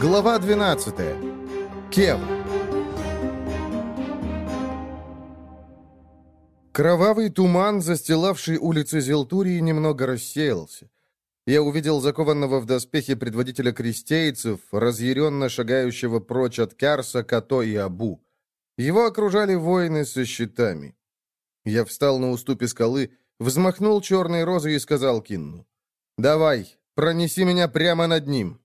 Глава 12. Кев. Кровавый туман, застилавший улицы Зелтурии, немного рассеялся. Я увидел закованного в доспехи предводителя крестейцев, разъяренно шагающего прочь от Кярса, Като и Абу. Его окружали воины со щитами. Я встал на уступе скалы, взмахнул черной розой и сказал Кинну. «Давай, пронеси меня прямо над ним».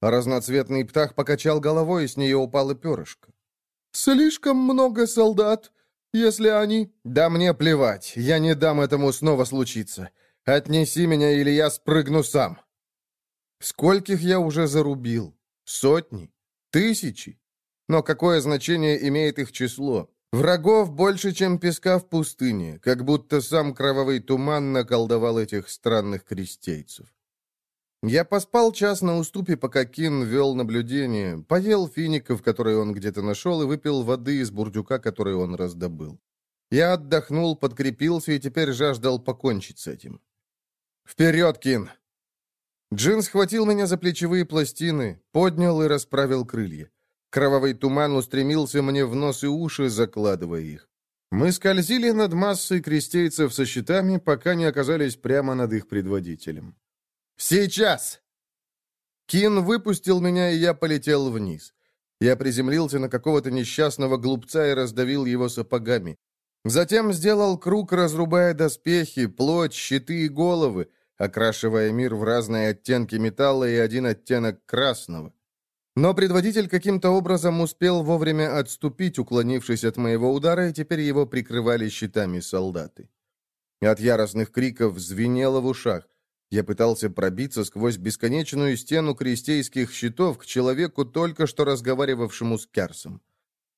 Разноцветный птах покачал головой, и с нее упало перышко. «Слишком много солдат, если они...» «Да мне плевать, я не дам этому снова случиться. Отнеси меня, или я спрыгну сам». Скольких я уже зарубил? Сотни? Тысячи? Но какое значение имеет их число? Врагов больше, чем песка в пустыне, как будто сам кровавый туман наколдовал этих странных крестейцев. Я поспал час на уступе, пока Кин вел наблюдение, поел фиников, которые он где-то нашел, и выпил воды из бурдюка, который он раздобыл. Я отдохнул, подкрепился и теперь жаждал покончить с этим. «Вперед, Кин!» Джин схватил меня за плечевые пластины, поднял и расправил крылья. Кровавый туман устремился мне в нос и уши, закладывая их. Мы скользили над массой крестейцев со щитами, пока не оказались прямо над их предводителем. «Сейчас!» Кин выпустил меня, и я полетел вниз. Я приземлился на какого-то несчастного глупца и раздавил его сапогами. Затем сделал круг, разрубая доспехи, плоть, щиты и головы, окрашивая мир в разные оттенки металла и один оттенок красного. Но предводитель каким-то образом успел вовремя отступить, уклонившись от моего удара, и теперь его прикрывали щитами солдаты. От яростных криков звенело в ушах. Я пытался пробиться сквозь бесконечную стену крестейских щитов к человеку, только что разговаривавшему с Керсом.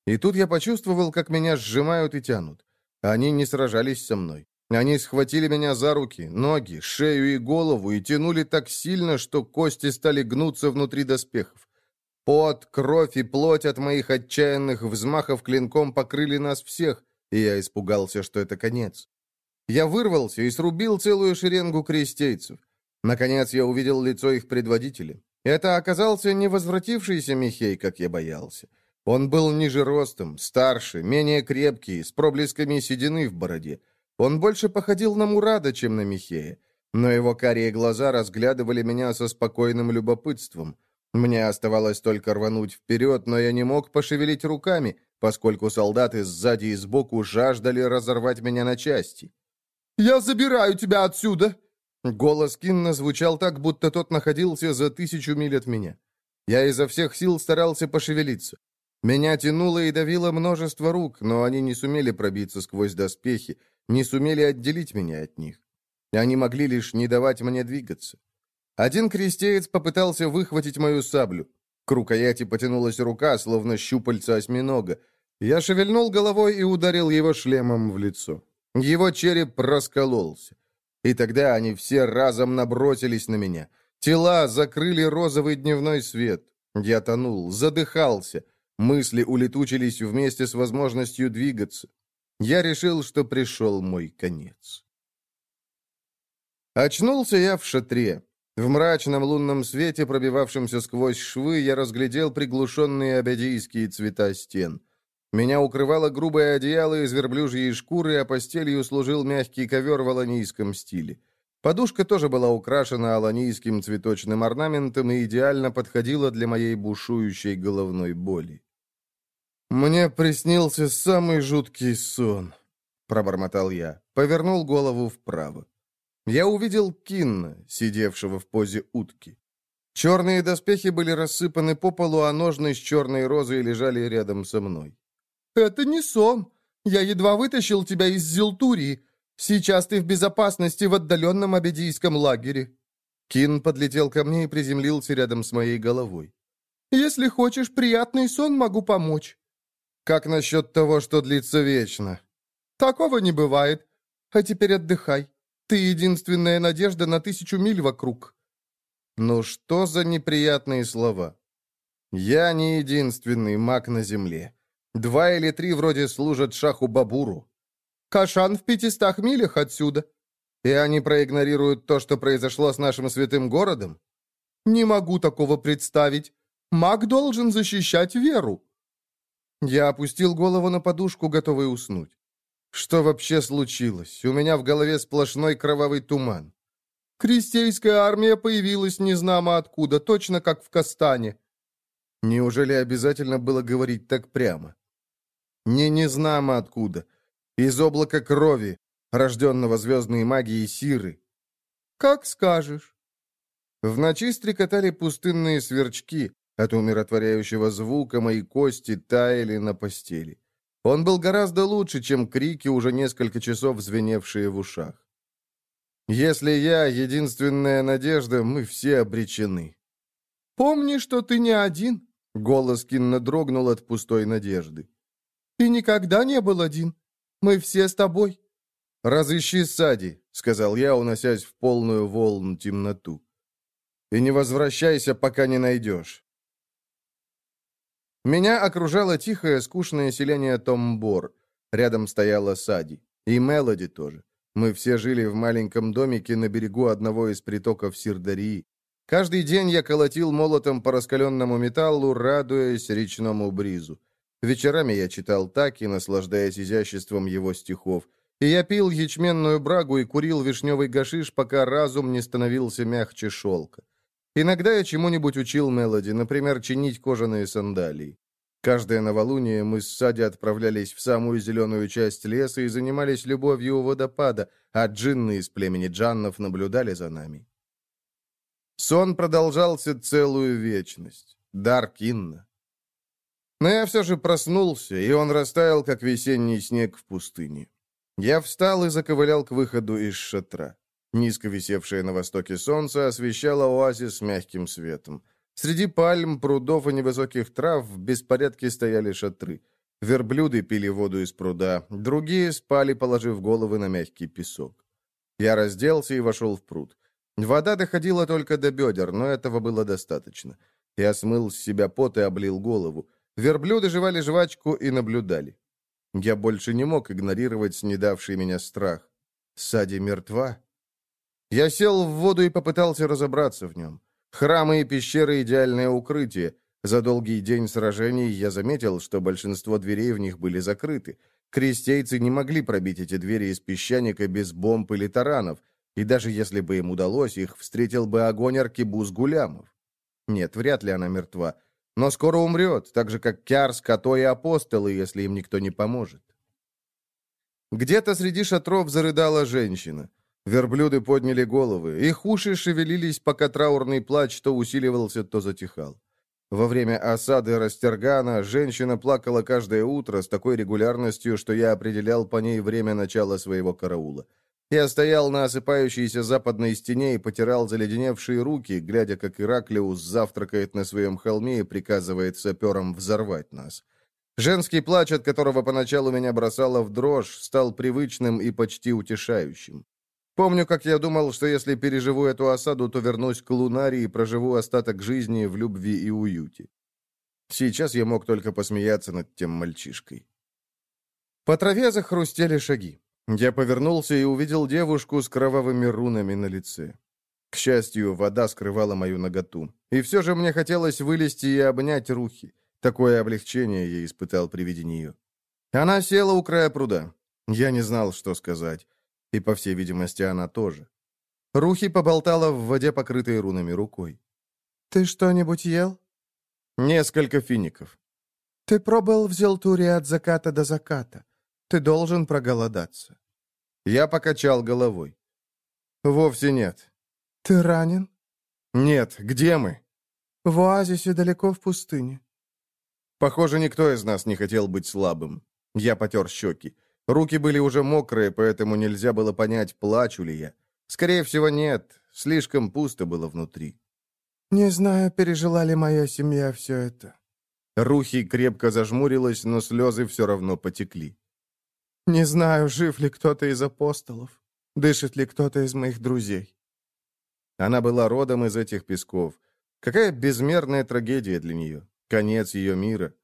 И тут я почувствовал, как меня сжимают и тянут. Они не сражались со мной. Они схватили меня за руки, ноги, шею и голову и тянули так сильно, что кости стали гнуться внутри доспехов. Пот, кровь и плоть от моих отчаянных взмахов клинком покрыли нас всех, и я испугался, что это конец. Я вырвался и срубил целую шеренгу крестейцев. Наконец я увидел лицо их предводителя. Это оказался не возвратившийся Михей, как я боялся. Он был ниже ростом, старше, менее крепкий, с проблесками седины в бороде. Он больше походил на Мурада, чем на Михея. Но его карие глаза разглядывали меня со спокойным любопытством. Мне оставалось только рвануть вперед, но я не мог пошевелить руками, поскольку солдаты сзади и сбоку жаждали разорвать меня на части. «Я забираю тебя отсюда!» Голос Кинна звучал так, будто тот находился за тысячу миль от меня. Я изо всех сил старался пошевелиться. Меня тянуло и давило множество рук, но они не сумели пробиться сквозь доспехи, не сумели отделить меня от них. Они могли лишь не давать мне двигаться. Один крестеец попытался выхватить мою саблю. К рукояти потянулась рука, словно щупальца осьминога. Я шевельнул головой и ударил его шлемом в лицо. Его череп раскололся. И тогда они все разом набросились на меня. Тела закрыли розовый дневной свет. Я тонул, задыхался. Мысли улетучились вместе с возможностью двигаться. Я решил, что пришел мой конец. Очнулся я в шатре. В мрачном лунном свете, пробивавшемся сквозь швы, я разглядел приглушенные абядийские цвета стен. Меня укрывало грубое одеяло из верблюжьей шкуры, а постелью служил мягкий ковер в аланийском стиле. Подушка тоже была украшена аланийским цветочным орнаментом и идеально подходила для моей бушующей головной боли. «Мне приснился самый жуткий сон», — пробормотал я, повернул голову вправо. Я увидел Кинна, сидевшего в позе утки. Черные доспехи были рассыпаны по полу, а ножны с черной розой лежали рядом со мной. «Это не сон. Я едва вытащил тебя из Зилтурии. Сейчас ты в безопасности в отдаленном абедийском лагере». Кин подлетел ко мне и приземлился рядом с моей головой. «Если хочешь приятный сон, могу помочь». «Как насчет того, что длится вечно?» «Такого не бывает. А теперь отдыхай. Ты единственная надежда на тысячу миль вокруг». «Ну что за неприятные слова?» «Я не единственный маг на земле. Два или три вроде служат шаху Бабуру. Кашан в пятистах милях отсюда. И они проигнорируют то, что произошло с нашим святым городом? Не могу такого представить. Маг должен защищать веру». Я опустил голову на подушку, готовый уснуть. Что вообще случилось? У меня в голове сплошной кровавый туман. Крестейская армия появилась незнамо откуда, точно как в Кастане. Неужели обязательно было говорить так прямо? Не незнамо откуда. Из облака крови, рожденного звездной магией Сиры. Как скажешь. В ночи стрекотали пустынные сверчки, от умиротворяющего звука мои кости таяли на постели. Он был гораздо лучше, чем крики, уже несколько часов звеневшие в ушах. Если я единственная надежда, мы все обречены. «Помни, что ты не один», — голос Кинна дрогнул от пустой надежды. «Ты никогда не был один. Мы все с тобой». «Разыщи Сади», — сказал я, уносясь в полную волну темноту. «И не возвращайся, пока не найдешь». Меня окружало тихое, скучное селение Томбор. Рядом стояла Сади. И Мелоди тоже. Мы все жили в маленьком домике на берегу одного из притоков Сирдарии. Каждый день я колотил молотом по раскаленному металлу, радуясь речному бризу. Вечерами я читал Таки, наслаждаясь изяществом его стихов. И я пил ячменную брагу и курил вишневый гашиш, пока разум не становился мягче шелка. Иногда я чему-нибудь учил Мелоди, например, чинить кожаные сандалии. Каждое новолуние мы с Сади отправлялись в самую зеленую часть леса и занимались любовью у водопада, а джинны из племени Джаннов наблюдали за нами. Сон продолжался целую вечность. Дар Кинна. Но я все же проснулся, и он растаял, как весенний снег в пустыне. Я встал и заковылял к выходу из шатра. Низко висевшее на востоке солнце освещало оазис мягким светом. Среди пальм, прудов и невысоких трав в беспорядке стояли шатры. Верблюды пили воду из пруда, другие спали, положив головы на мягкий песок. Я разделся и вошел в пруд. Вода доходила только до бедер, но этого было достаточно. Я смыл с себя пот и облил голову. Верблюды жевали жвачку и наблюдали. Я больше не мог игнорировать снедавший меня страх. Сади мертва? Я сел в воду и попытался разобраться в нем. Храмы и пещеры — идеальное укрытие. За долгий день сражений я заметил, что большинство дверей в них были закрыты. Крестейцы не могли пробить эти двери из песчаника без бомб или таранов, и даже если бы им удалось, их встретил бы огонь аркебуз гулямов. Нет, вряд ли она мертва. Но скоро умрет, так же, как Кярс, Като и апостолы, если им никто не поможет. Где-то среди шатров зарыдала женщина. Верблюды подняли головы. Их уши шевелились, пока траурный плач то усиливался, то затихал. Во время осады Растергана женщина плакала каждое утро с такой регулярностью, что я определял по ней время начала своего караула. Я стоял на осыпающейся западной стене и потирал заледеневшие руки, глядя, как Ираклиус завтракает на своем холме и приказывает саперам взорвать нас. Женский плач, от которого поначалу меня бросало в дрожь, стал привычным и почти утешающим. Помню, как я думал, что если переживу эту осаду, то вернусь к Лунаре и проживу остаток жизни в любви и уюте. Сейчас я мог только посмеяться над тем мальчишкой. По траве захрустели шаги. Я повернулся и увидел девушку с кровавыми рунами на лице. К счастью, вода скрывала мою наготу. И все же мне хотелось вылезти и обнять Рухи. Такое облегчение я испытал при виде нее. Она села у края пруда. Я не знал, что сказать. И, по всей видимости, она тоже. Рухи поболтала в воде, покрытой рунами, рукой. «Ты что-нибудь ел?» «Несколько фиников». «Ты пробыл в Зелтуре от заката до заката. Ты должен проголодаться». Я покачал головой. «Вовсе нет». «Ты ранен?» «Нет. Где мы?» «В оазисе далеко в пустыне». Похоже, никто из нас не хотел быть слабым. Я потер щеки. Руки были уже мокрые, поэтому нельзя было понять, плачу ли я. Скорее всего, нет. Слишком пусто было внутри. «Не знаю, пережила ли моя семья все это». Рухи крепко зажмурилась, но слезы все равно потекли. «Не знаю, жив ли кто-то из апостолов, дышит ли кто-то из моих друзей». Она была родом из этих песков. Какая безмерная трагедия для нее. Конец ее мира.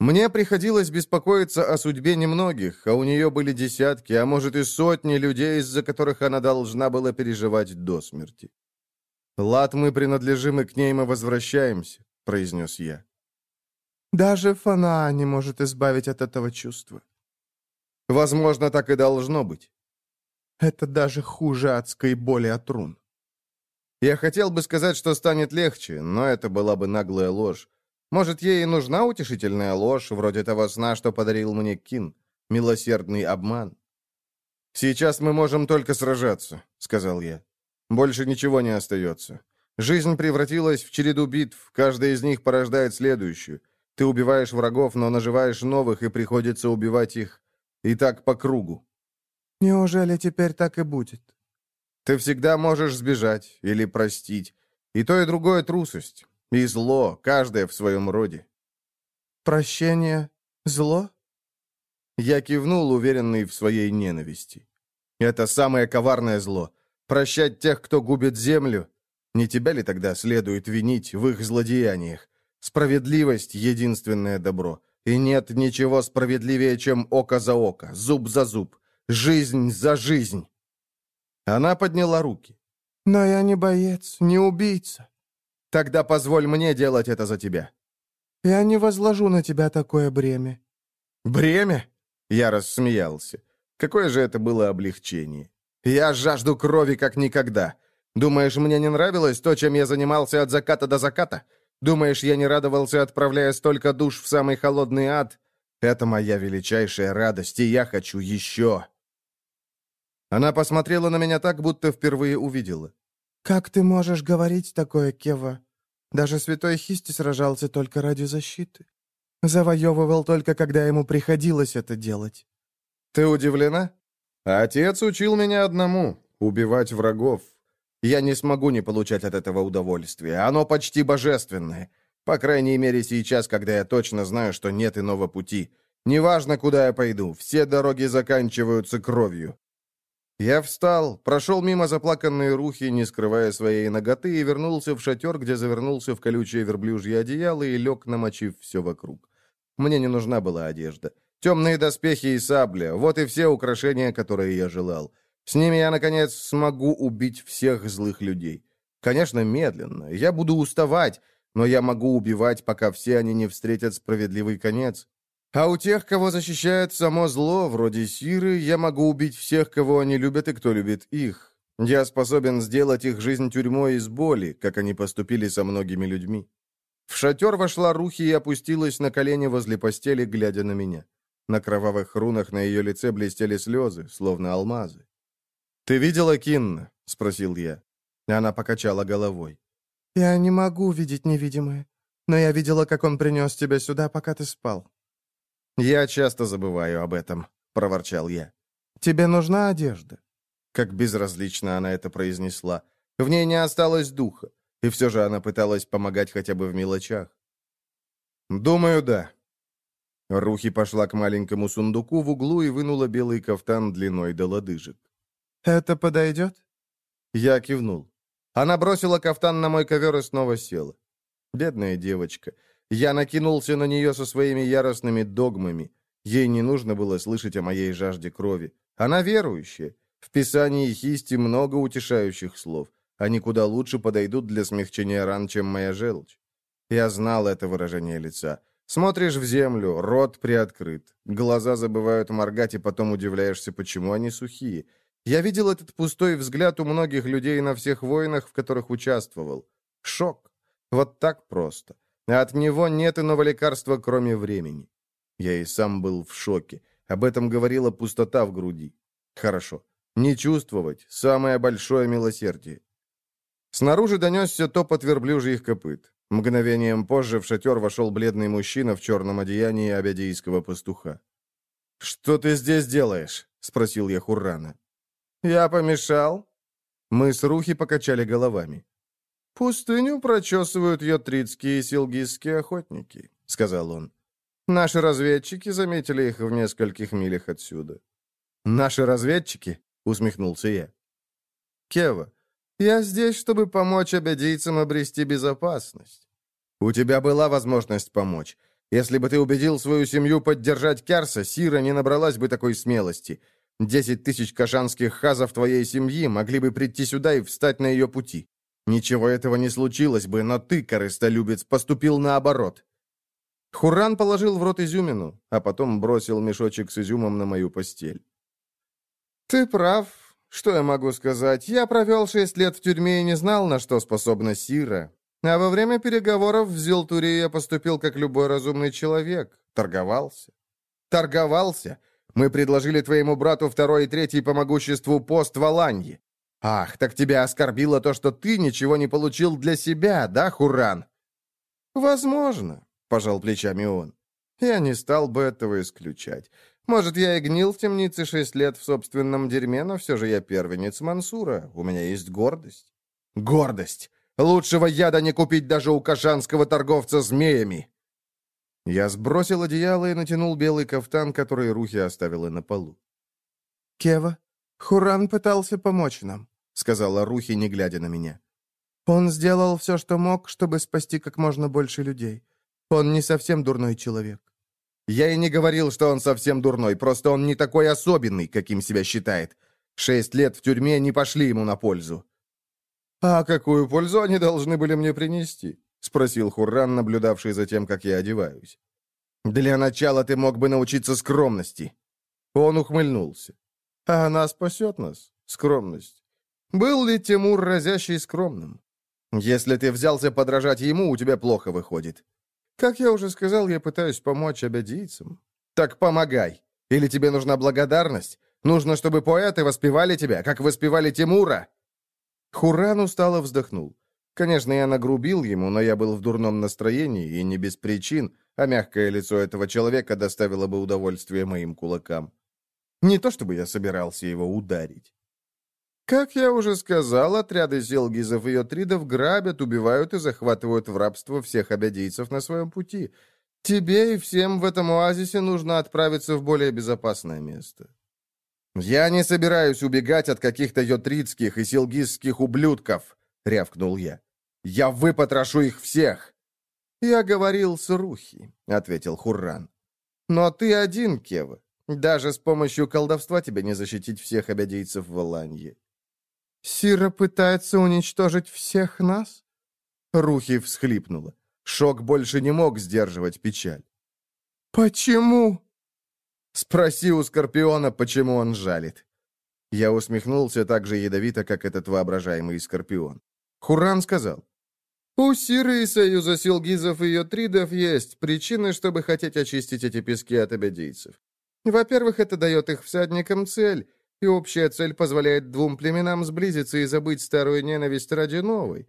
Мне приходилось беспокоиться о судьбе немногих, а у нее были десятки, а может и сотни людей, из-за которых она должна была переживать до смерти. Лад мы принадлежим, и к ней мы возвращаемся. — произнес я. «Даже Фана не может избавить от этого чувства». «Возможно, так и должно быть». «Это даже хуже адской боли от рун». Я хотел бы сказать, что станет легче, но это была бы наглая ложь. Может, ей и нужна утешительная ложь, вроде того сна, что подарил мне Кин. Милосердный обман. «Сейчас мы можем только сражаться», — сказал я. «Больше ничего не остается. Жизнь превратилась в череду битв, каждая из них порождает следующую. Ты убиваешь врагов, но наживаешь новых, и приходится убивать их. И так по кругу». «Неужели теперь так и будет?» «Ты всегда можешь сбежать или простить. И то, и другое трусость. И зло, каждое в своем роде». «Прощение — зло?» Я кивнул, уверенный в своей ненависти. «Это самое коварное зло. Прощать тех, кто губит землю, не тебя ли тогда следует винить в их злодеяниях? Справедливость — единственное добро. И нет ничего справедливее, чем око за око, зуб за зуб, жизнь за жизнь. Она подняла руки. «Но я не боец, не убийца». «Тогда позволь мне делать это за тебя». «Я не возложу на тебя такое бремя». «Бремя?» Я рассмеялся. Какое же это было облегчение. «Я жажду крови, как никогда. Думаешь, мне не нравилось то, чем я занимался от заката до заката? Думаешь, я не радовался, отправляя столько душ в самый холодный ад? Это моя величайшая радость, и я хочу еще!» Она посмотрела на меня так, будто впервые увидела. «Как ты можешь говорить такое, Кева? Даже святой Хисти сражался только ради защиты. Завоевывал только, когда ему приходилось это делать». «Ты удивлена? Отец учил меня одному — убивать врагов. Я не смогу не получать от этого удовольствия. Оно почти божественное. По крайней мере, сейчас, когда я точно знаю, что нет иного пути. Неважно, куда я пойду, все дороги заканчиваются кровью. Я встал, прошел мимо заплаканной рухи, не скрывая своей ноготы, и вернулся в шатер, где завернулся в колючее верблюжье одеяло и лег, намочив все вокруг. Мне не нужна была одежда. Темные доспехи и сабля — вот и все украшения, которые я желал. С ними я, наконец, смогу убить всех злых людей. Конечно, медленно. Я буду уставать, но я могу убивать, пока все они не встретят справедливый конец. А у тех, кого защищает само зло, вроде Сиры, я могу убить всех, кого они любят и кто любит их. Я способен сделать их жизнь тюрьмой из боли, как они поступили со многими людьми. В шатер вошла Рухи и опустилась на колени возле постели, глядя на меня. На кровавых рунах на ее лице блестели слезы, словно алмазы. «Ты видела Кинна?» — спросил я. Она покачала головой. «Я не могу видеть невидимое, но я видела, как он принес тебя сюда, пока ты спал». «Я часто забываю об этом», — проворчал я. «Тебе нужна одежда?» Как безразлично она это произнесла. В ней не осталось духа, и все же она пыталась помогать хотя бы в мелочах. «Думаю, да». Рухи пошла к маленькому сундуку в углу и вынула белый кафтан длиной до лодыжек. «Это подойдет?» Я кивнул. Она бросила кафтан на мой ковер и снова села. Бедная девочка. Я накинулся на нее со своими яростными догмами. Ей не нужно было слышать о моей жажде крови. Она верующая. В Писании Хисти много утешающих слов. Они куда лучше подойдут для смягчения ран, чем моя желчь. Я знал это выражение лица. Смотришь в землю, рот приоткрыт. Глаза забывают моргать, и потом удивляешься, почему они сухие. Я видел этот пустой взгляд у многих людей на всех войнах, в которых участвовал. Шок. Вот так просто. от него нет иного лекарства, кроме времени. Я и сам был в шоке. Об этом говорила пустота в груди. Хорошо. Не чувствовать — самое большое милосердие. Снаружи донесся топот верблюжьих копыт. Мгновением позже в шатер вошел бледный мужчина в черном одеянии абядийского пастуха. «Что ты здесь делаешь?» — спросил я Хуррана. «Я помешал?» Мы с Рухи покачали головами. «Пустыню прочесывают йотрицкие и силгизские охотники», — сказал он. «Наши разведчики заметили их в нескольких милях отсюда». «Наши разведчики?» — усмехнулся я. «Кева, я здесь, чтобы помочь обядийцам обрести безопасность». «У тебя была возможность помочь. Если бы ты убедил свою семью поддержать Керса, Сира не набралась бы такой смелости. Десять тысяч кашанских хазов твоей семьи могли бы прийти сюда и встать на ее пути. Ничего этого не случилось бы, но ты, корыстолюбец, поступил наоборот. Хуран положил в рот изюмину, а потом бросил мешочек с изюмом на мою постель. «Ты прав. Что я могу сказать? Я провел шесть лет в тюрьме и не знал, на что способна Сира. А во время переговоров в Зилтуре я поступил как любой разумный человек. Торговался. Торговался. Мы предложили твоему брату второй и третий по могуществу пост в Аланье. Ах, так тебя оскорбило то, что ты ничего не получил для себя, да, Хуран? Возможно, пожал плечами он. Я не стал бы этого исключать. Может, я и гнил в темнице шесть лет в собственном дерьме, но все же я первенец Мансура. У меня есть гордость. Гордость! Лучшего яда не купить даже у кашанского торговца змеями. Я сбросил одеяло и натянул белый кафтан, который Рухи оставила на полу. «Кева, Хуран пытался помочь нам», — сказала Рухи, не глядя на меня. «Он сделал все, что мог, чтобы спасти как можно больше людей. Он не совсем дурной человек». «Я и не говорил, что он совсем дурной, просто он не такой особенный, каким себя считает. Шесть лет в тюрьме не пошли ему на пользу». «А какую пользу они должны были мне принести?» — спросил Хурран, наблюдавший за тем, как я одеваюсь. «Для начала ты мог бы научиться скромности». Он ухмыльнулся. «А она спасет нас, скромность. Был ли Тимур разящий скромным? Если ты взялся подражать ему, у тебя плохо выходит. Как я уже сказал, я пытаюсь помочь обядийцам. Так помогай. Или тебе нужна благодарность? Нужно, чтобы поэты воспевали тебя, как воспевали Тимура?» Хуран устало вздохнул. Конечно, я нагрубил ему, но я был в дурном настроении, и не без причин, а мягкое лицо этого человека доставило бы удовольствие моим кулакам. Не то чтобы я собирался его ударить. Как я уже сказал, отряды зелгизов и отридов грабят, убивают и захватывают в рабство всех обядийцев на своем пути. Тебе и всем в этом оазисе нужно отправиться в более безопасное место. «Я не собираюсь убегать от каких-то йотридских и силгизских ублюдков», — рявкнул я. «Я выпотрошу их всех!» «Я говорил с Рухи», — ответил Хурран. «Но ты один, Кева. Даже с помощью колдовства тебе не защитить всех обядейцев в Аланье». «Сира пытается уничтожить всех нас?» Рухи всхлипнула. Шок больше не мог сдерживать печаль. «Почему?» Спроси у Скорпиона, почему он жалит». Я усмехнулся так же ядовито, как этот воображаемый Скорпион. Хуран сказал, «У Сиры и Союза Силгизов и Йотридов есть причины, чтобы хотеть очистить эти пески от обедийцев. Во-первых, это дает их всадникам цель, и общая цель позволяет двум племенам сблизиться и забыть старую ненависть ради новой.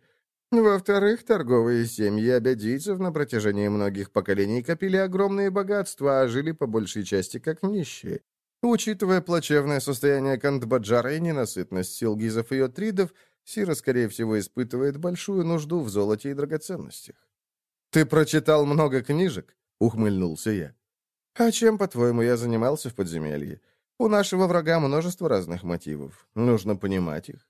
Во-вторых, торговые семьи обядийцев на протяжении многих поколений копили огромные богатства, а жили по большей части как нищие. Учитывая плачевное состояние Кандбаджара и ненасытность сил гизов и отридов, Сира, скорее всего, испытывает большую нужду в золоте и драгоценностях. «Ты прочитал много книжек?» — ухмыльнулся я. «А чем, по-твоему, я занимался в подземелье? У нашего врага множество разных мотивов. Нужно понимать их».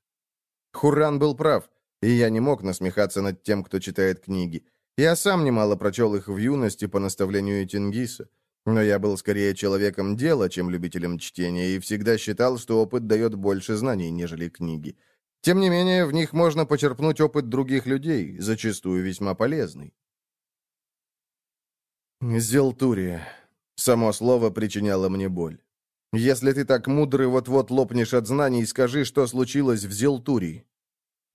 Хурран был прав. И я не мог насмехаться над тем, кто читает книги. Я сам немало прочел их в юности по наставлению Тенгиса. Но я был скорее человеком дела, чем любителем чтения, и всегда считал, что опыт дает больше знаний, нежели книги. Тем не менее, в них можно почерпнуть опыт других людей, зачастую весьма полезный. Зелтурия. Само слово причиняло мне боль. Если ты так мудрый вот-вот лопнешь от знаний, скажи, что случилось в Зелтурии.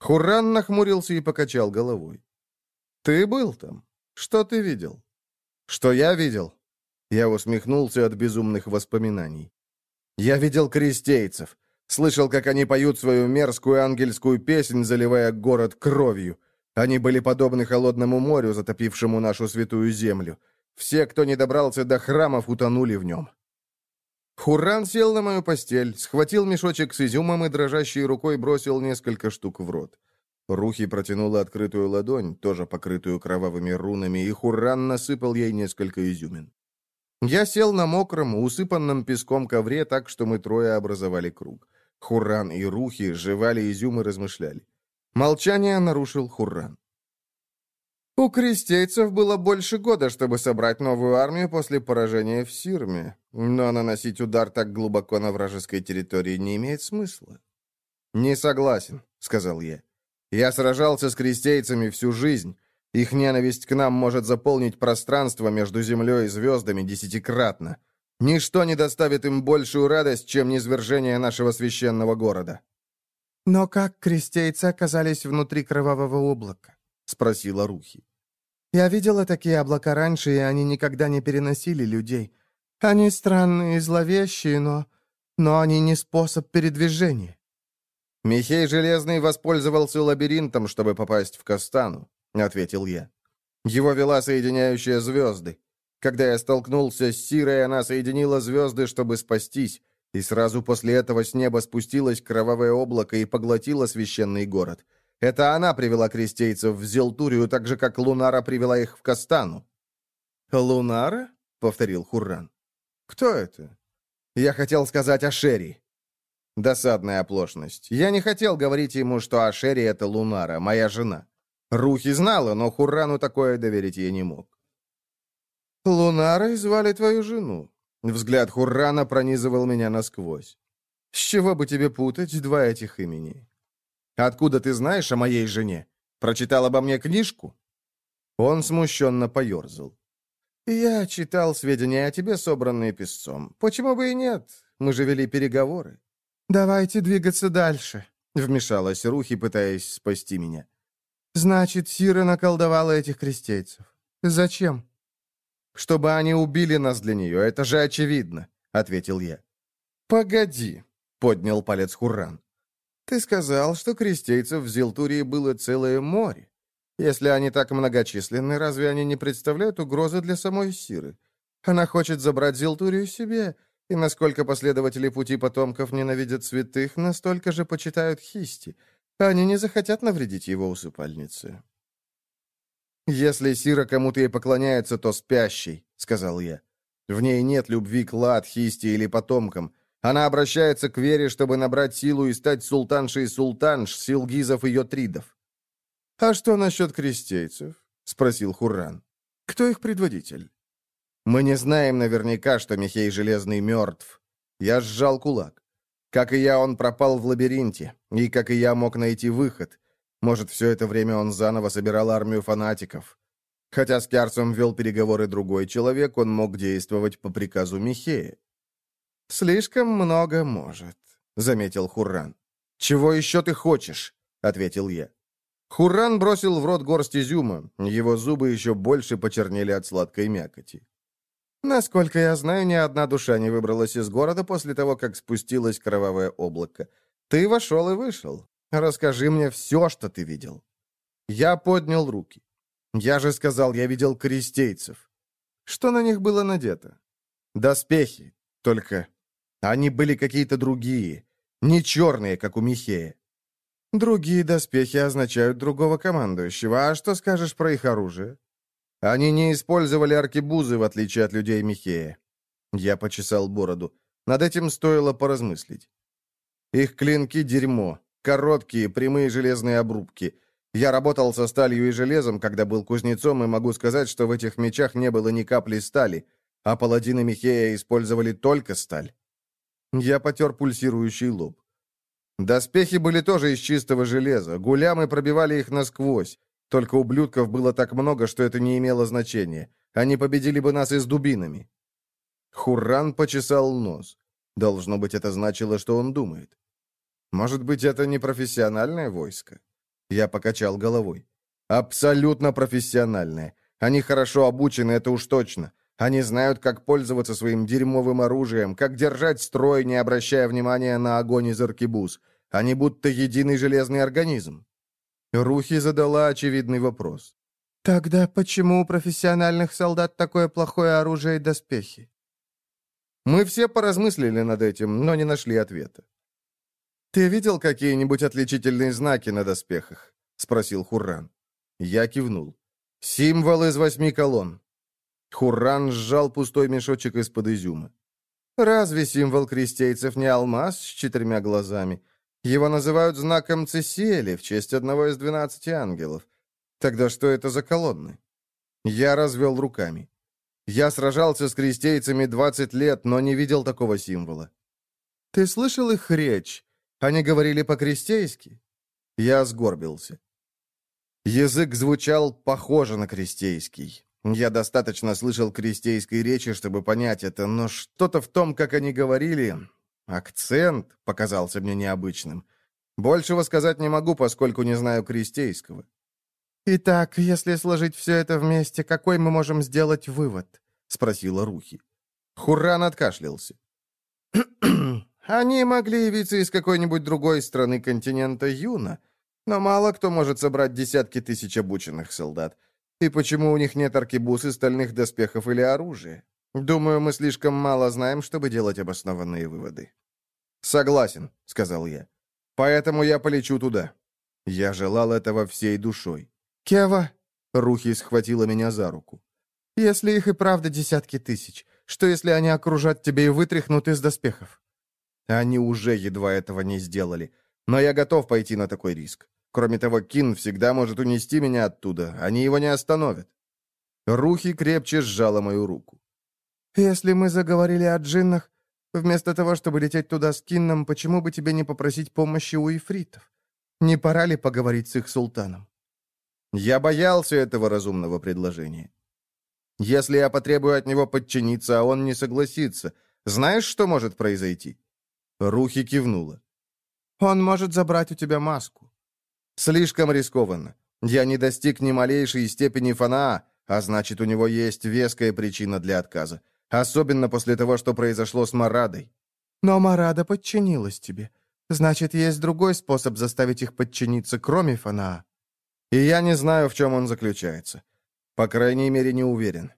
Хуран нахмурился и покачал головой. «Ты был там? Что ты видел?» «Что я видел?» Я усмехнулся от безумных воспоминаний. «Я видел крестейцев. Слышал, как они поют свою мерзкую ангельскую песнь, заливая город кровью. Они были подобны холодному морю, затопившему нашу святую землю. Все, кто не добрался до храмов, утонули в нем. Хуран сел на мою постель, схватил мешочек с изюмом и дрожащей рукой бросил несколько штук в рот. Рухи протянула открытую ладонь, тоже покрытую кровавыми рунами, и Хурран насыпал ей несколько изюмин. Я сел на мокром, усыпанном песком ковре так, что мы трое образовали круг. Хурран и Рухи жевали изюм и размышляли. Молчание нарушил Хурран. У крестейцев было больше года, чтобы собрать новую армию после поражения в Сирме, но наносить удар так глубоко на вражеской территории не имеет смысла. «Не согласен», — сказал я. Я сражался с крестейцами всю жизнь. Их ненависть к нам может заполнить пространство между землей и звездами десятикратно. Ничто не доставит им большую радость, чем низвержение нашего священного города». «Но как крестейцы оказались внутри кровавого облака?» — спросила Рухи. «Я видела такие облака раньше, и они никогда не переносили людей. Они странные и зловещие, но... но они не способ передвижения». «Михей Железный воспользовался лабиринтом, чтобы попасть в Кастану», — ответил я. «Его вела соединяющая звезды. Когда я столкнулся с Сирой, она соединила звезды, чтобы спастись, и сразу после этого с неба спустилось кровавое облако и поглотило священный город. Это она привела крестейцев в Зелтурию, так же, как Лунара привела их в Кастану». «Лунара?» — повторил Хурран. «Кто это?» «Я хотел сказать о Шерри». Досадная оплошность. Я не хотел говорить ему, что Ашери — это Лунара, моя жена. Рухи знала, но Хуррану такое доверить я не мог. «Лунарой звали твою жену?» Взгляд Хуррана пронизывал меня насквозь. «С чего бы тебе путать два этих имени?» «Откуда ты знаешь о моей жене? Прочитал обо мне книжку?» Он смущенно поерзал. «Я читал сведения о тебе, собранные песцом. Почему бы и нет? Мы же вели переговоры». «Давайте двигаться дальше», — вмешалась Рухи, пытаясь спасти меня. «Значит, Сира наколдовала этих крестейцев. Зачем?» «Чтобы они убили нас для нее, это же очевидно», — ответил я. «Погоди», — поднял палец Хурран. «Ты сказал, что крестейцев в Зилтурии было целое море. Если они так многочисленны, разве они не представляют угрозы для самой Сиры? Она хочет забрать Зилтурию себе, и насколько последователи пути потомков ненавидят святых, настолько же почитают Хисти. Они не захотят навредить его усыпальнице. «Если Сира кому-то и поклоняется, то спящий», — сказал я. «В ней нет любви к Лад, Хисти или потомкам. Она обращается к вере, чтобы набрать силу и стать султаншей султанш, силгизов и йотридов». «А что насчет крестейцев?» — спросил Хурран. «Кто их предводитель?» Мы не знаем наверняка, что Михей Железный мертв. Я сжал кулак. Как и я, он пропал в лабиринте. И, как и я, мог найти выход. Может, все это время он заново собирал армию фанатиков. Хотя с Кярцем вел переговоры другой человек, он мог действовать по приказу Михея. «Слишком много может», — заметил Хурран. «Чего еще ты хочешь?» — ответил я. Хурран бросил в рот горсть изюма. Его зубы еще больше почернели от сладкой мякоти. Насколько я знаю, ни одна душа не выбралась из города после того, как спустилось кровавое облако. Ты вошел и вышел. Расскажи мне все, что ты видел. Я поднял руки. Я же сказал, я видел крестейцев. Что на них было надето? Доспехи. Только они были какие-то другие. Не черные, как у Михея. Другие доспехи означают другого командующего. А что скажешь про их оружие? Они не использовали аркебузы, в отличие от людей Михея. Я почесал бороду. Над этим стоило поразмыслить. Их клинки — дерьмо. Короткие, прямые железные обрубки. Я работал со сталью и железом, когда был кузнецом, и могу сказать, что в этих мечах не было ни капли стали, а паладины Михея использовали только сталь. Я потер пульсирующий лоб. Доспехи были тоже из чистого железа, гулямы пробивали их насквозь. Только ублюдков было так много, что это не имело значения. Они победили бы нас и с дубинами. Хурран почесал нос. Должно быть, это значило, что он думает. Может быть, это не профессиональное войско? Я покачал головой. Абсолютно профессиональное. Они хорошо обучены, это уж точно. Они знают, как пользоваться своим дерьмовым оружием, как держать строй, не обращая внимания на огонь из аркебуз. Они будто единый железный организм. Рухи задала очевидный вопрос. «Тогда почему у профессиональных солдат такое плохое оружие и доспехи?» Мы все поразмыслили над этим, но не нашли ответа. «Ты видел какие-нибудь отличительные знаки на доспехах?» — спросил Хурран. Я кивнул. «Символ из восьми колонн». Хурран сжал пустой мешочек из-под изюма. «Разве символ крестейцев не алмаз с четырьмя глазами? Его называют знаком Цесиэли в честь одного из двенадцати ангелов. Тогда что это за колонны? Я развел руками. Я сражался с крестейцами 20 лет, но не видел такого символа. Ты слышал их речь? Они говорили по-крестейски. Я сгорбился. Язык звучал похоже на крестейский. Я достаточно слышал крестейской речи, чтобы понять это, но что-то в том, как они говорили... Акцент показался мне необычным. Большего сказать не могу, поскольку не знаю крестейского. «Итак, если сложить все это вместе, какой мы можем сделать вывод?» — спросила Рухи. Хурран откашлялся. «Они могли явиться из какой-нибудь другой страны континента Юна, но мало кто может собрать десятки тысяч обученных солдат. И почему у них нет аркебуз стальных доспехов или оружия? Думаю, мы слишком мало знаем, чтобы делать обоснованные выводы». «Согласен», — сказал я. «Поэтому я полечу туда». Я желал этого всей душой. «Кева!» — Рухи схватила меня за руку. «Если их и правда десятки тысяч, что если они окружат тебя и вытряхнут из доспехов?» Они уже едва этого не сделали. Но я готов пойти на такой риск. Кроме того, Кин всегда может унести меня оттуда. Они его не остановят. Рухи крепче сжала мою руку. «Если мы заговорили о джиннах, вместо того, чтобы лететь туда с Кинном, почему бы тебе не попросить помощи у ифритов? Не пора ли поговорить с их султаном?» Я боялся этого разумного предложения. Если я потребую от него подчиниться, а он не согласится, знаешь, что может произойти?» Рухи кивнула. «Он может забрать у тебя маску». «Слишком рискованно. Я не достиг ни малейшей степени фанаа, а значит, у него есть веская причина для отказа. Особенно после того, что произошло с Марадой». «Но Марада подчинилась тебе. Значит, есть другой способ заставить их подчиниться, кроме фанаа». И я не знаю, в чем он заключается. По крайней мере, не уверен.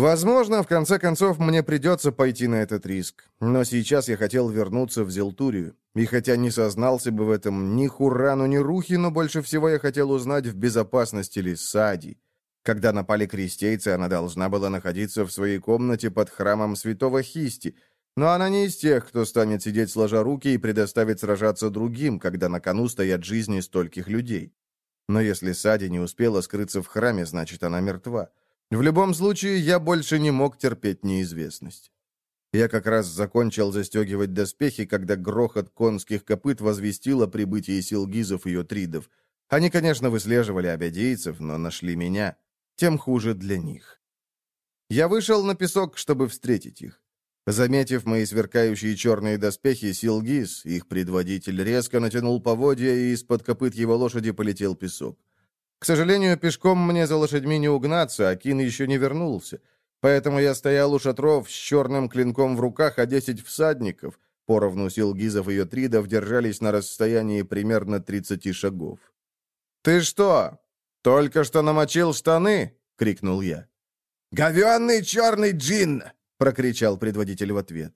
Возможно, в конце концов, мне придется пойти на этот риск. Но сейчас я хотел вернуться в Зелтурию. И хотя не сознался бы в этом ни Хурану, ни Рухи, но больше всего я хотел узнать, в безопасности ли Сади. Когда напали крестейцы, она должна была находиться в своей комнате под храмом святого Хисти, но она не из тех, кто станет сидеть сложа руки и предоставить сражаться другим, когда на кону стоят жизни стольких людей. Но если Сади не успела скрыться в храме, значит, она мертва. В любом случае, я больше не мог терпеть неизвестность. Я как раз закончил застегивать доспехи, когда грохот конских копыт возвестил о прибытии сил гизов и йотридов. Они, конечно, выслеживали обядейцев, но нашли меня. Тем хуже для них. Я вышел на песок, чтобы встретить их. Заметив мои сверкающие черные доспехи, Силгиз, их предводитель, резко натянул поводья, и из-под копыт его лошади полетел песок. К сожалению, пешком мне за лошадьми не угнаться, а Кин еще не вернулся. Поэтому я стоял у шатров с черным клинком в руках, а десять всадников, поровну Силгизов и Йотридов, держались на расстоянии примерно тридцати шагов. «Ты что, только что намочил штаны?» — крикнул я. «Говенный черный джин!» прокричал предводитель в ответ.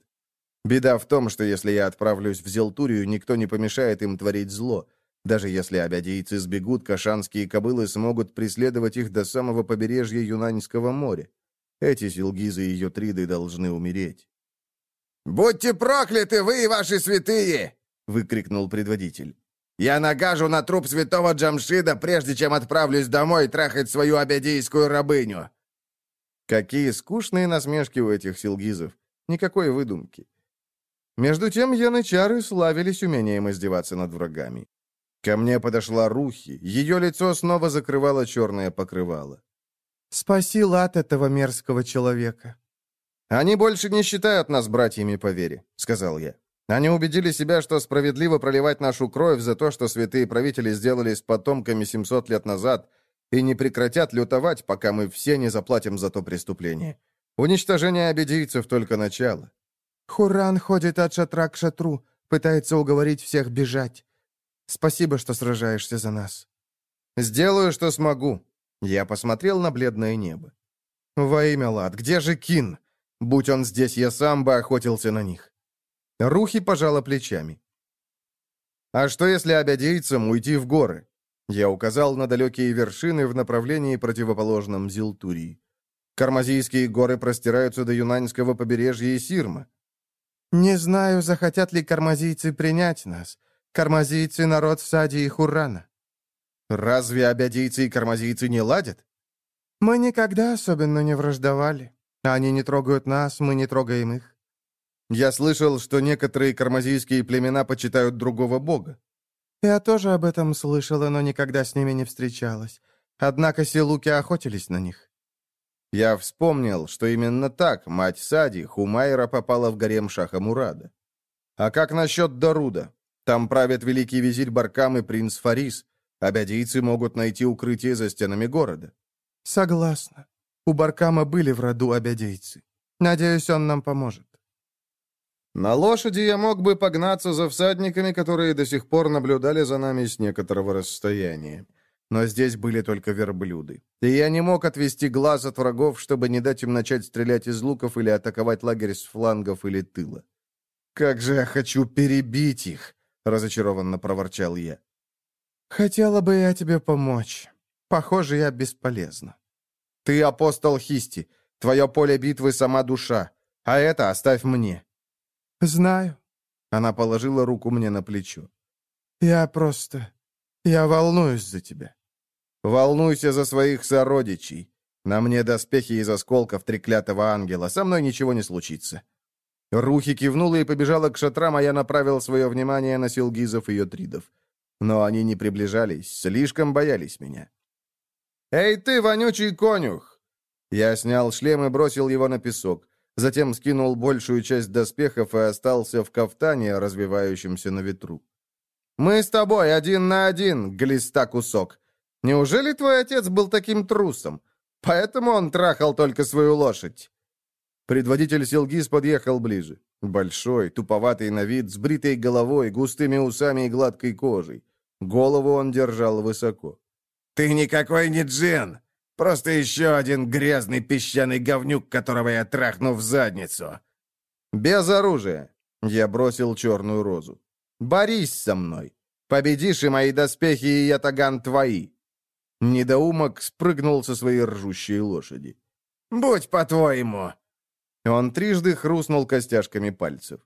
Беда в том, что если я отправлюсь в Зелтурию, никто не помешает им творить зло. Даже если обядейцы сбегут, кашанские кобылы смогут преследовать их до самого побережья Юнаньского моря. Эти силгизы и ее триды должны умереть. «Будьте прокляты, вы и ваши святые!» — выкрикнул предводитель. «Я нагажу на труп святого Джамшида, прежде чем отправлюсь домой трахать свою обядейскую рабыню!» Какие скучные насмешки у этих силгизов. Никакой выдумки. Между тем янычары славились умением издеваться над врагами. Ко мне подошла Рухи. Ее лицо снова закрывало черное покрывало. «Спаси лад этого мерзкого человека». «Они больше не считают нас братьями по вере», — сказал я. «Они убедили себя, что справедливо проливать нашу кровь за то, что святые правители сделали с потомками 700 лет назад, и не прекратят лютовать, пока мы все не заплатим за то преступление. Уничтожение обедийцев только начало. Хуран ходит от шатра к шатру, пытается уговорить всех бежать. Спасибо, что сражаешься за нас. Сделаю, что смогу. Я посмотрел на бледное небо. Во имя Лад, где же Кин? Будь он здесь, я сам бы охотился на них. Рухи пожала плечами. А что, если обядейцам уйти в горы? Я указал на далекие вершины в направлении противоположном Зилтурии. Кармазийские горы простираются до Юнаньского побережья и Сирма. «Не знаю, захотят ли кармазийцы принять нас. Кармазийцы — народ Сади и Хуррана». «Разве обядийцы и кармазийцы не ладят?» «Мы никогда особенно не враждовали. Они не трогают нас, мы не трогаем их». «Я слышал, что некоторые кармазийские племена почитают другого бога». «Я тоже об этом слышала, но никогда с ними не встречалась. Однако силуки охотились на них». Я вспомнил, что именно так мать Сади, Хумайра, попала в гарем Шаха Мурада. А как насчет Даруда? Там правят великий визирь Баркам и принц Фарис. Абядийцы могут найти укрытие за стенами города. Согласна. У Баркама были в роду обядейцы. Надеюсь, он нам поможет. На лошади я мог бы погнаться за всадниками, которые до сих пор наблюдали за нами с некоторого расстояния. Но здесь были только верблюды. И я не мог отвести глаз от врагов, чтобы не дать им начать стрелять из луков или атаковать лагерь с флангов или тыла. «Как же я хочу перебить их!» — разочарованно проворчал я. «Хотела бы я тебе помочь. Похоже, я бесполезна». «Ты апостол Хисти. Твое поле битвы — сама душа. А это оставь мне». «Знаю». Она положила руку мне на плечо. «Я просто... Я волнуюсь за тебя». «Волнуйся за своих сородичей. На мне доспехи из осколков треклятого ангела. Со мной ничего не случится». Рухи кивнула и побежала к шатрам, а я направил свое внимание на силгизов и йотридов. Но они не приближались, слишком боялись меня. «Эй ты, вонючий конюх!» Я снял шлем и бросил его на песок. Затем скинул большую часть доспехов и остался в кафтане, развивающемся на ветру. «Мы с тобой один на один, глиста кусок. Неужели твой отец был таким трусом? Поэтому он трахал только свою лошадь?» Предводитель Силгиз подъехал ближе. Большой, туповатый на вид, с бритой головой, густыми усами и гладкой кожей. Голову он держал высоко. «Ты никакой не джин! Просто еще один грязный песчаный говнюк, которого я трахну в задницу!» «Без оружия!» Я бросил черную розу. «Борись со мной! Победишь, и мои доспехи и ятаган твои!» Недоумок спрыгнул со своей ржущей лошади. «Будь по-твоему!» Он трижды хрустнул костяшками пальцев.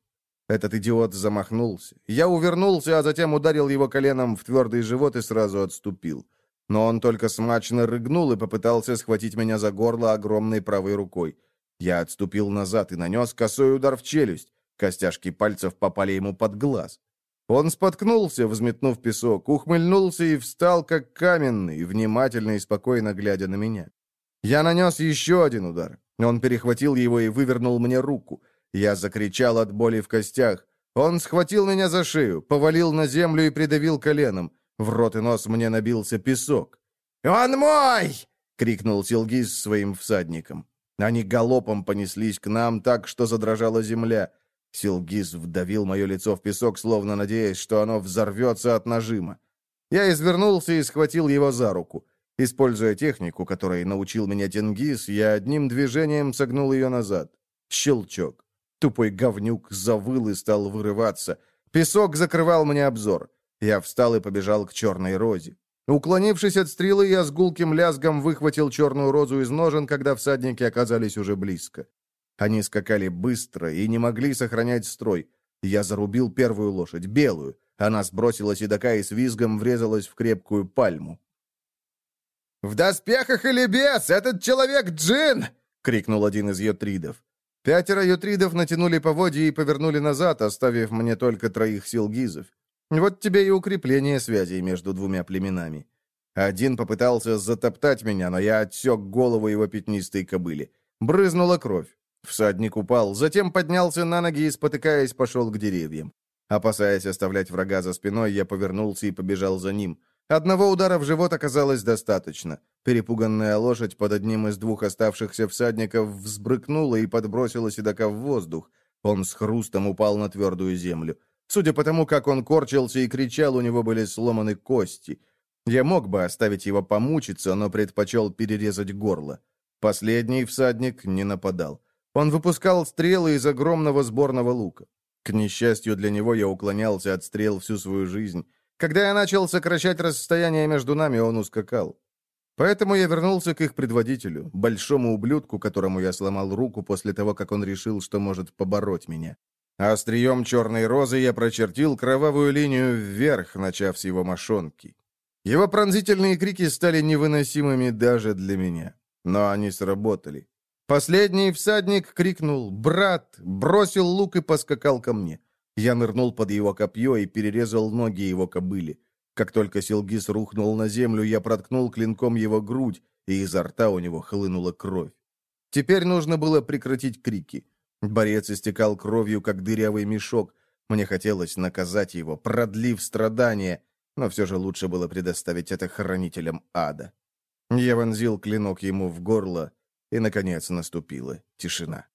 Этот идиот замахнулся. Я увернулся, а затем ударил его коленом в твердый живот и сразу отступил. Но он только смачно рыгнул и попытался схватить меня за горло огромной правой рукой. Я отступил назад и нанес косой удар в челюсть. Костяшки пальцев попали ему под глаз. Он споткнулся, взметнув песок, ухмыльнулся и встал, как каменный, внимательно и спокойно глядя на меня. Я нанес еще один удар. Он перехватил его и вывернул мне руку. Я закричал от боли в костях. Он схватил меня за шею, повалил на землю и придавил коленом. В рот и нос мне набился песок. «Он мой!» — крикнул Силгиз своим всадникам. Они галопом понеслись к нам так, что задрожала земля. Силгиз вдавил мое лицо в песок, словно надеясь, что оно взорвется от нажима. Я извернулся и схватил его за руку. Используя технику, которой научил меня Тенгиз, я одним движением согнул ее назад. Щелчок. Тупой говнюк завыл и стал вырываться. Песок закрывал мне обзор. Я встал и побежал к черной розе. Уклонившись от стрелы, я с гулким лязгом выхватил черную розу из ножен, когда всадники оказались уже близко. Они скакали быстро и не могли сохранять строй. Я зарубил первую лошадь, белую. Она сбросила седока и с визгом врезалась в крепкую пальму. «В доспехах или без? Этот человек джин!» — крикнул один из йотридов. Пятеро йотридов натянули поводья и повернули назад, оставив мне только троих силгизов. Вот тебе и укрепление связей между двумя племенами. Один попытался затоптать меня, но я отсек голову его пятнистой кобыли. Брызнула кровь. Всадник упал, затем поднялся на ноги и, спотыкаясь, пошел к деревьям. Опасаясь оставлять врага за спиной, я повернулся и побежал за ним. Одного удара в живот оказалось достаточно. Перепуганная лошадь под одним из двух оставшихся всадников взбрыкнула и подбросила седока в воздух. Он с хрустом упал на твердую землю. Судя по тому, как он корчился и кричал, у него были сломаны кости. Я мог бы оставить его помучиться, но предпочел перерезать горло. Последний всадник не нападал. Он выпускал стрелы из огромного сборного лука. К несчастью для него, я уклонялся от стрел всю свою жизнь. Когда я начал сокращать расстояние между нами, он ускакал. Поэтому я вернулся к их предводителю, большому ублюдку, которому я сломал руку после того, как он решил, что может побороть меня. А острием черной розы я прочертил кровавую линию вверх, начав с его мошонки. Его пронзительные крики стали невыносимыми даже для меня. Но они сработали. Последний всадник крикнул «Брат!», бросил лук и поскакал ко мне. Я нырнул под его копье и перерезал ноги его кобыли. Как только Силгис рухнул на землю, я проткнул клинком его грудь, и изо рта у него хлынула кровь. Теперь нужно было прекратить крики. Борец истекал кровью, как дырявый мешок. Мне хотелось наказать его, продлив страдания, но все же лучше было предоставить это хранителям ада. Я вонзил клинок ему в горло, и, наконец, наступила тишина.